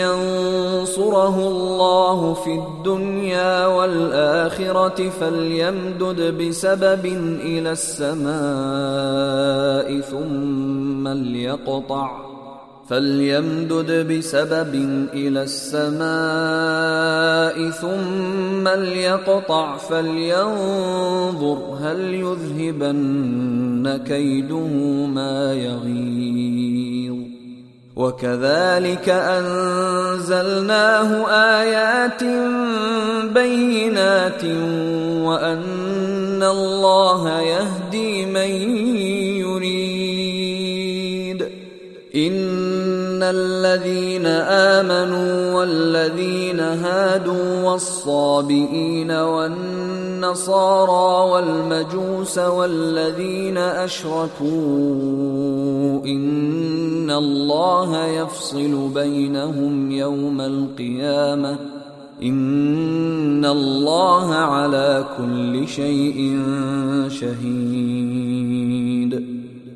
ينصره الله في الدنيا والآخرة فليمدد بسبب إلى السماء ثم ليقطع فليمدد بسبب إلى السماء ثم ليقطع فلينظر هل يذهبن كيده ما يغيظ وكذلك أنزلناه آيات بينات وأن الله يهدي من يريد. إن الذين آمنوا والذين هادوا والصابئين والنصارى والمجوس والذين أشركوا إن الله يفصل بينهم يوم القيامة إن الله على كل شيء شهيد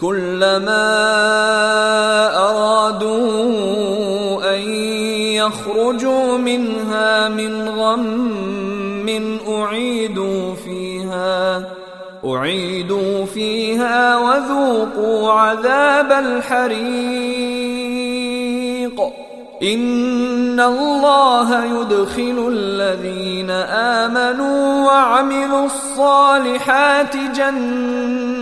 كلما أرادوا أن يخرجوا منها من غم أعيدوا فيها أعيدوا فيها وذوقوا عذاب الحريق. ان الله يدخل الذين امنوا وعملوا الصالحات جنات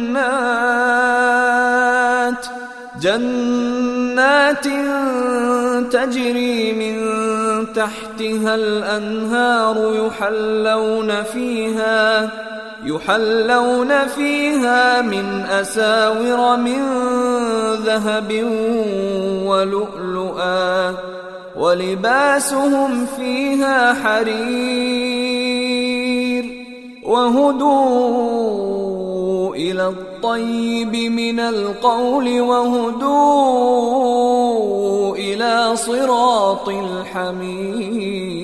جنات تجري من تحتها الانهار يحلون فيها يحلون فيها من اساور من ذهب ولؤلؤا ولباسهم فيها حرير وهدوا إلى الطيب من القول وهدوا إلى صراط الحميد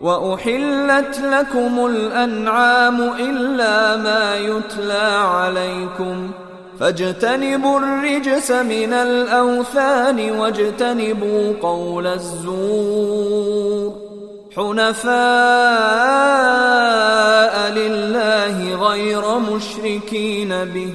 وأحلت لكم الأنعام إلا ما يتلى عليكم فاجتنبوا الرجس من الأوثان واجتنبوا قول الزور حنفاء لله غير مشركين به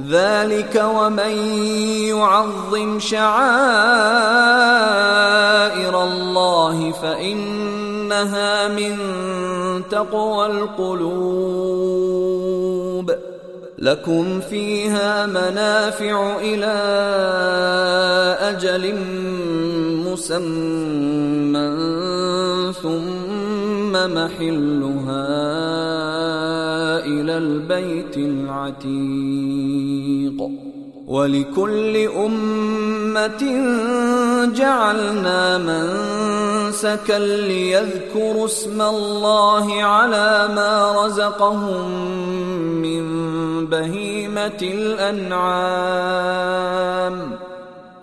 ذلك ومن يعظم شعائر الله فإنها من تقوى القلوب. لكم فيها منافع إلى أجل مسمى ثم محلها إلى البيت العتيق. ولكل أمة جعلنا منسكا ليذكروا اسم الله على ما رزقهم من بهيمة الأنعام.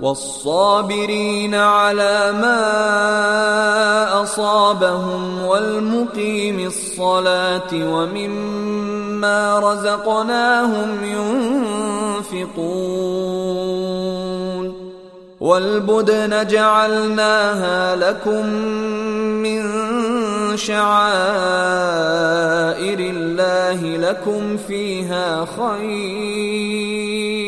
والصابرين على ما أصابهم والمقيم الصلاة ومما رزقناهم ينفقون والبدن جعلناها لكم من شعائر الله لكم فيها خير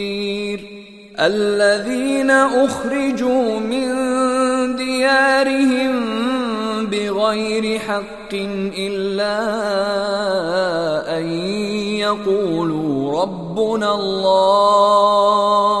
الذين أخرجوا من ديارهم بغير حق إلا أن يقولوا ربنا الله.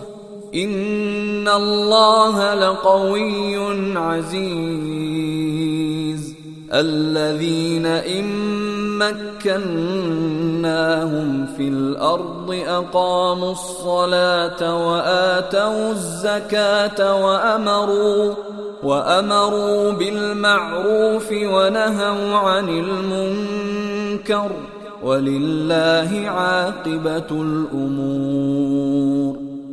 ان الله لقوي عزيز. الذين ان مكناهم في الأرض اقاموا الصلاه واتوا الزكاه وامروا وامروا بالمعروف ونهوا عن المنكر. ولله عاقبه الأمور.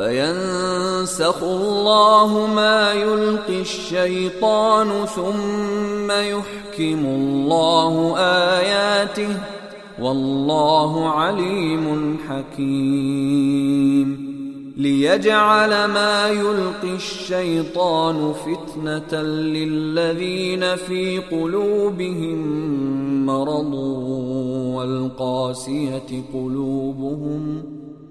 فينسخ الله ما يلقي الشيطان ثم يحكم الله آياته والله عليم حكيم. ليجعل ما يلقي الشيطان فتنة للذين في قلوبهم مرض والقاسية قلوبهم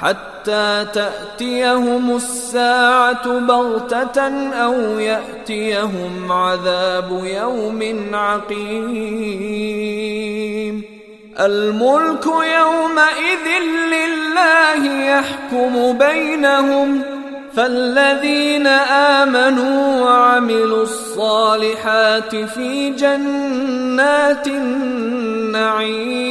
حتى تأتيهم الساعة بغتة أو يأتيهم عذاب يوم عقيم. الملك يومئذ لله يحكم بينهم فالذين آمنوا وعملوا الصالحات في جنات النعيم.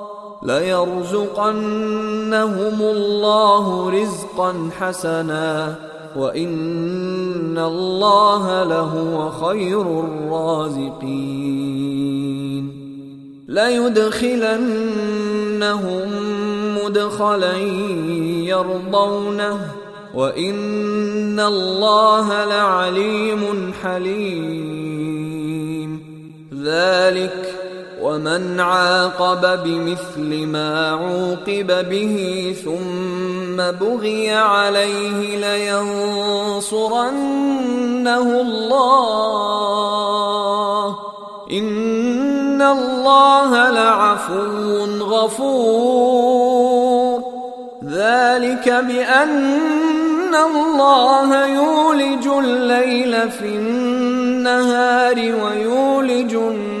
ليرزقنهم الله رزقا حسنا وان الله لهو خير الرازقين ليدخلنهم مدخلا يرضونه وان الله لعليم حليم ذلك ومن عاقب بمثل ما عوقب به ثم بغي عليه لينصرنه الله. إن الله لعفو غفور. ذلك بأن الله يولج الليل في النهار ويولج النهار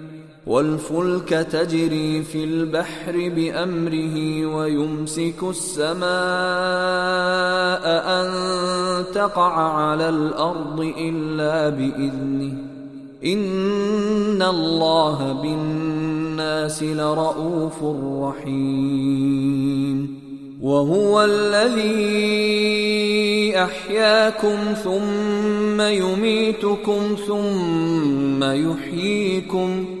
والفلك تجري في البحر بأمره ويمسك السماء أن تقع على الأرض إلا بإذنه. إن الله بالناس لرءوف رحيم. وهو الذي أحياكم ثم يميتكم ثم يحييكم.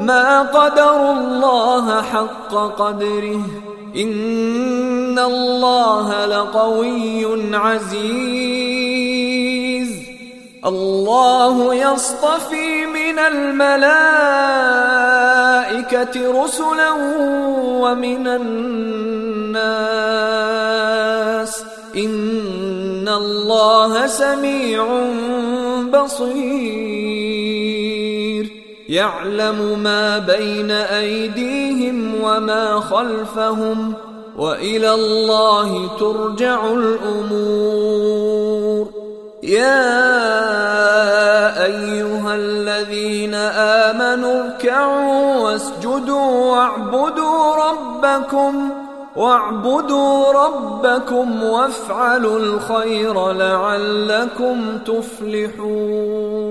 ما قدروا الله حق قدره. إن الله لقوي عزيز. الله يصطفي من الملائكة رسلا ومن الناس. إن الله سميع بصير. يعلم ما بين أيديهم وما خلفهم وإلى الله ترجع الأمور. يا أيها الذين آمنوا اركعوا واسجدوا واعبدوا ربكم واعبدوا ربكم وافعلوا الخير لعلكم تفلحون.